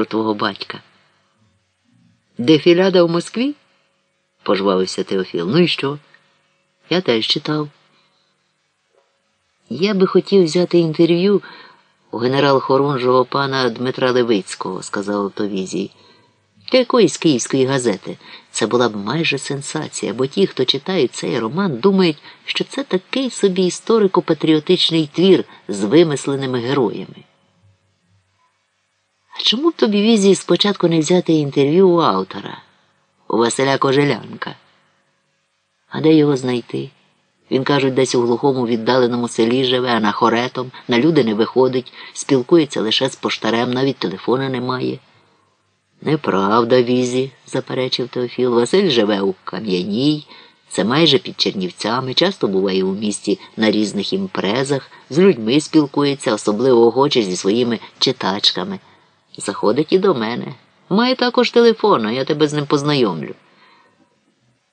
про твого батька. Дефіляда в Москві? пожвавився Теофіл. Ну і що? Я теж читав. Я би хотів взяти інтерв'ю у генерал-хорунжого пана Дмитра Левицького, сказав автовізій. Якоїсь київської газети це була б майже сенсація, бо ті, хто читають цей роман, думають, що це такий собі історико-патріотичний твір з вимисленими героями. Чому б тобі візі спочатку не взяти інтерв'ю у автора, у Василя Кожелянка? А де його знайти? Він, кажуть, десь у глухому віддаленому селі живе, а на хоретом, на люди не виходить, спілкується лише з поштарем, навіть телефона немає. Неправда, візі, заперечив Теофіл. Василь живе у Кам'яній, це майже під Чернівцями, часто буває у місті на різних імпрезах, з людьми спілкується, особливо охоче зі своїми читачками. Заходить і до мене. Має також телефон, а я тебе з ним познайомлю.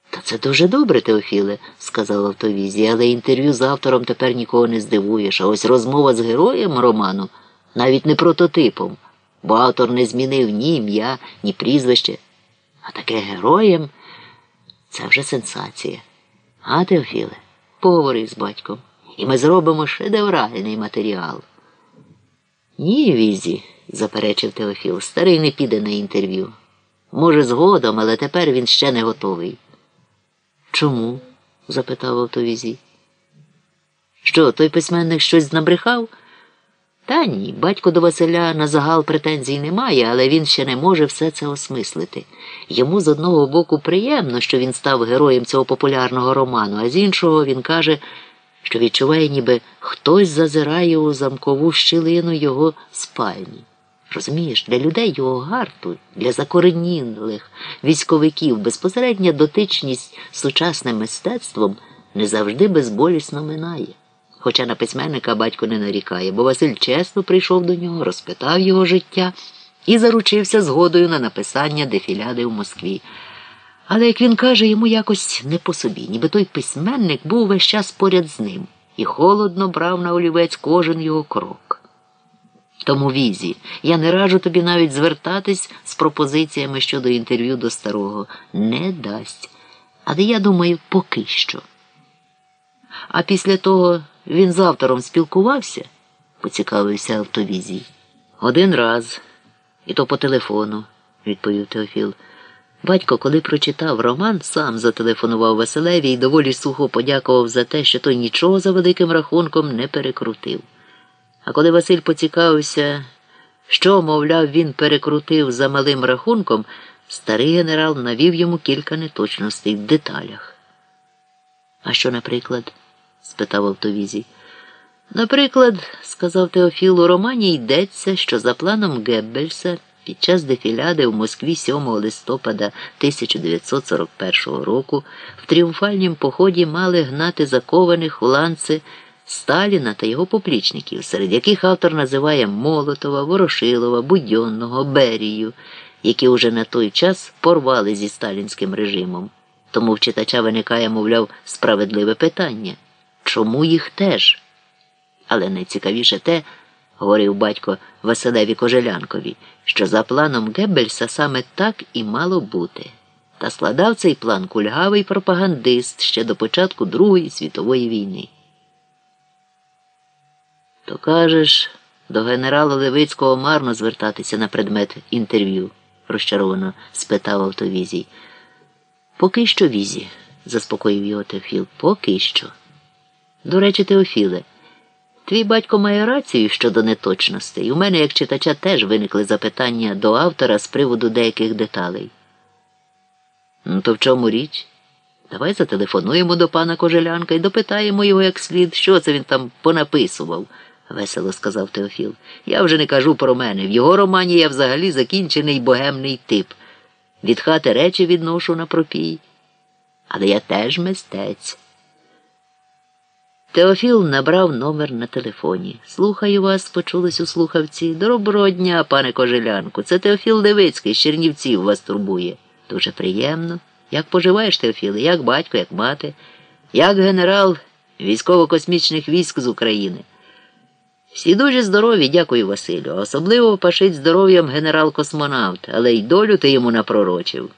Та це дуже добре, Теофіле, сказав автовізі, але інтерв'ю з автором тепер нікого не здивуєш, а ось розмова з героєм роману навіть не прототипом, бо автор не змінив ні ім'я, ні прізвище. А таке героєм це вже сенсація. А, Теофіле, поговори з батьком, і ми зробимо шедевральний матеріал. Ні, візі, заперечив Теофіл, старий не піде на інтерв'ю. Може, згодом, але тепер він ще не готовий. Чому? запитав автовізій. Що, той письменник щось набрехав? Та ні, батько до Василя на загал претензій немає, але він ще не може все це осмислити. Йому з одного боку приємно, що він став героєм цього популярного роману, а з іншого він каже, що відчуває, ніби хтось зазирає у замкову щілину його спальні. Розумієш, для людей його гарту, для закоренілих військовиків безпосередня дотичність сучасним мистецтвом не завжди безболісно минає. Хоча на письменника батько не нарікає, бо Василь чесно прийшов до нього, розпитав його життя і заручився згодою на написання дефіляди в Москві. Але, як він каже, йому якось не по собі, ніби той письменник був весь час поряд з ним і холодно брав на олівець кожен його крок. Тому візі, я не раджу тобі навіть звертатись з пропозиціями щодо інтерв'ю до старого. Не дасть. Але я думаю, поки що. А після того він з автором спілкувався, поцікавився автовізій. Один раз, і то по телефону, відповів Теофіл. Батько, коли прочитав роман, сам зателефонував Василеві і доволі сухо подякував за те, що той нічого за великим рахунком не перекрутив. А коли Василь поцікавився, що, мовляв, він перекрутив за малим рахунком, старий генерал навів йому кілька неточностей в деталях. А що, наприклад? спитав автовізій. Наприклад, сказав Теофіл, у романі йдеться, що за планом Геббельса під час дефіляди в Москві 7 листопада 1941 року в тріумфальнім поході мали гнати закованих у ланци Сталіна та його поплічників, серед яких автор називає Молотова, Ворошилова, Будьонного, Берію, які уже на той час порвали зі сталінським режимом. Тому в читача виникає, мовляв, справедливе питання чому їх теж? Але найцікавіше те, говорив батько Василеві Кожелянкові, що за планом Геббельса саме так і мало бути. Та складав цей план кульгавий пропагандист ще до початку Другої світової війни. То кажеш, до генерала Левицького марно звертатися на предмет інтерв'ю, розчаровано спитав автовізій. Поки що візі, заспокоїв його Теофіл. Поки що. До речі, Теофіле, твій батько має рацію щодо неточностей. У мене, як читача, теж виникли запитання до автора з приводу деяких деталей. Ну, то в чому річ? Давай зателефонуємо до пана Кожелянка і допитаємо його як слід, що це він там понаписував, весело сказав Теофіл. Я вже не кажу про мене. В його романі я взагалі закінчений богемний тип. Від хати речі відношу на пропій. Але я теж мистець. Теофіл набрав номер на телефоні. Слухаю вас, почулись у слухавці. Доброго дня, пане Кожелянку. Це Теофіл Левицький з Чернівців вас турбує. Дуже приємно. Як поживаєш, Теофіле, як батько, як мати, як генерал військово-космічних військ з України. Всі дуже здорові, дякую, Василю. Особливо пашить здоров'ям генерал-космонавт, але й долю ти йому напророчив.